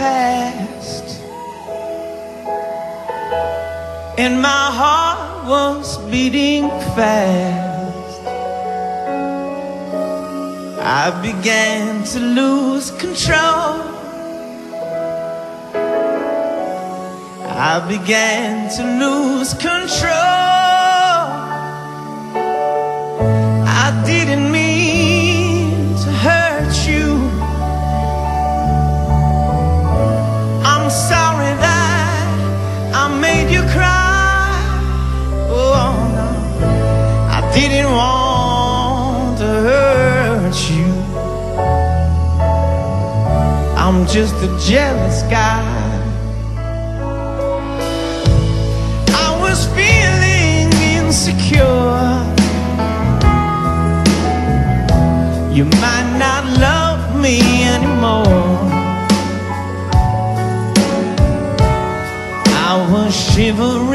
past. And my heart was beating fast. I began to lose control. I began to lose control. I didn't mean not you. I'm just a jealous guy. I was feeling insecure. You might not love me anymore. I was shivering.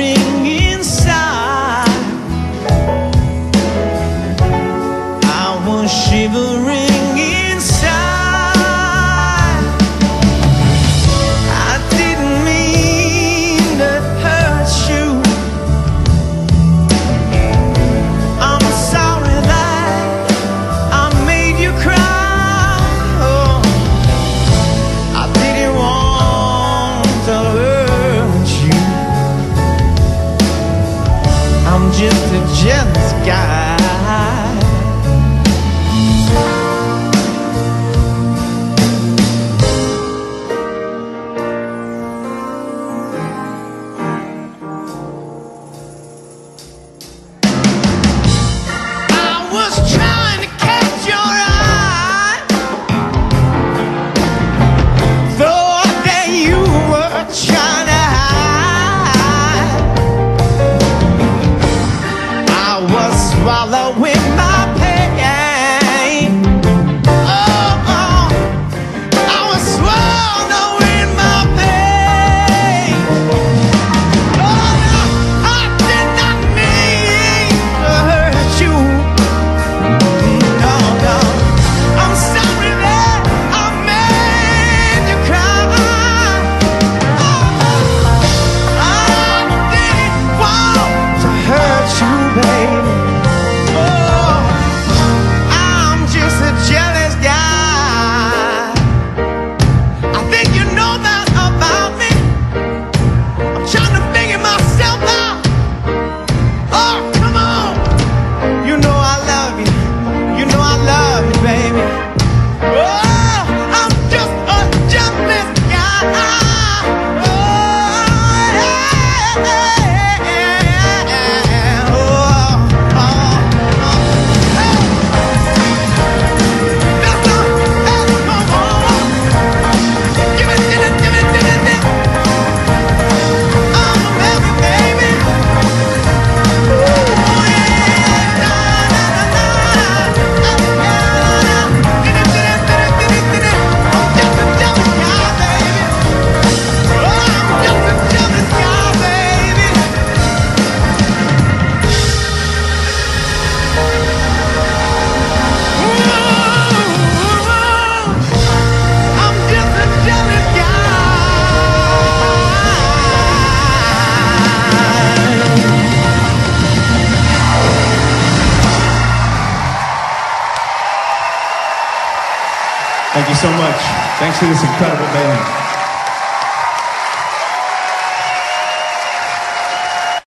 Thank you so much. Thanks to this incredible band.